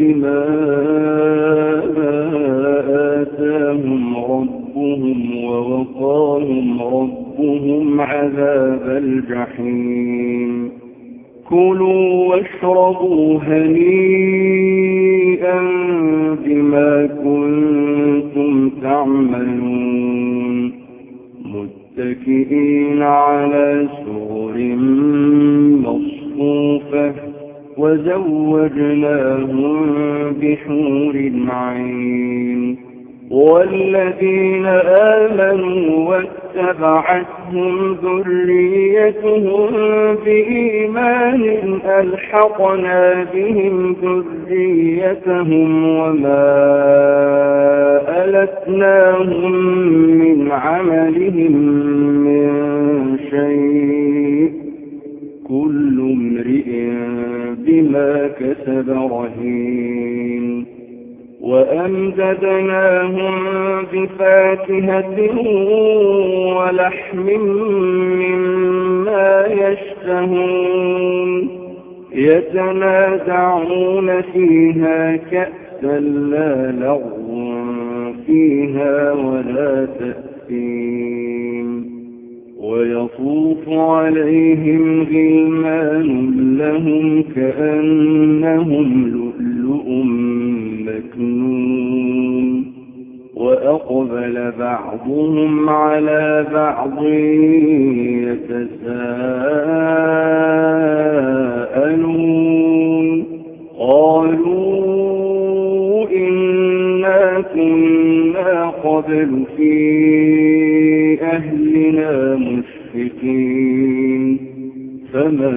بما آتاهم ربهم ووقاهم ربهم عذاب الجحيم. كلوا واشربوا هنيئا بما كنتم تعملون. متكئين على سرر مصفوفة. وزوجناهم بحور عين. والذين آمنوا واتبعتهم ذريتهم بإيمان ألحقنا بهم ذريتهم وما ألتناهم من عملهم رهين وأمددناهم بفاكهة ولحم مما يشتهون. يتنازعون فيها كأسا لا لغو فيها ولا تأثيم. ويطوف عليهم غلمان لهم كأنهم على بعض يتساءلون. قالوا إنا كنا قبل في أهلنا مشفقين. فمن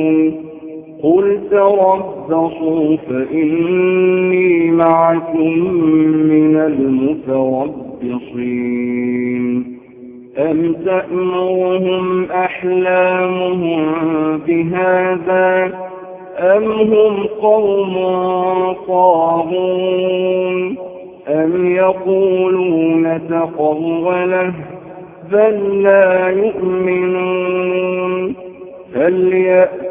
تربصوا فإني معكم من المتربصين أم تأمرهم أحلامهم بهذا أم هم قوم طاغون أم يقولون تقوله بل لا يؤمنون فليأتوا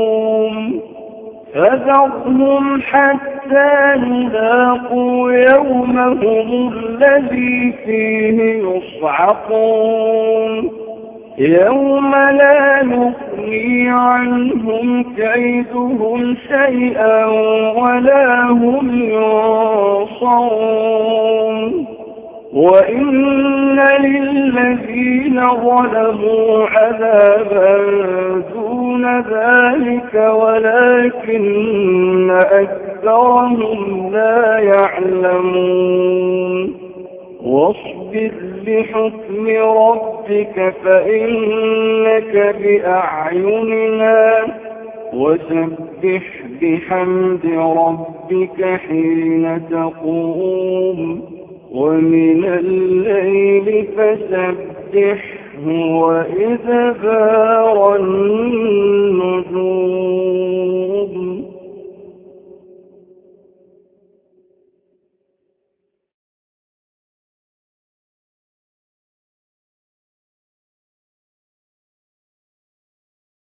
فذرهم حتى يلاقوا يومهم الذي فيه يصعقون. يوم لا نغني عنهم كيدهم شيئا ولا هم ينصرون. وإن للذين ظلموا عذابا دون ذلك ولكن أكثرهم لا يعلمون. واصبر لحكم ربك فإنك بأعيننا وسبح بحمد ربك حين تقوم ومن الليل فسبحه وإذا بار النجوم